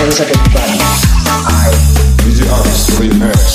hands up. I DJ Aras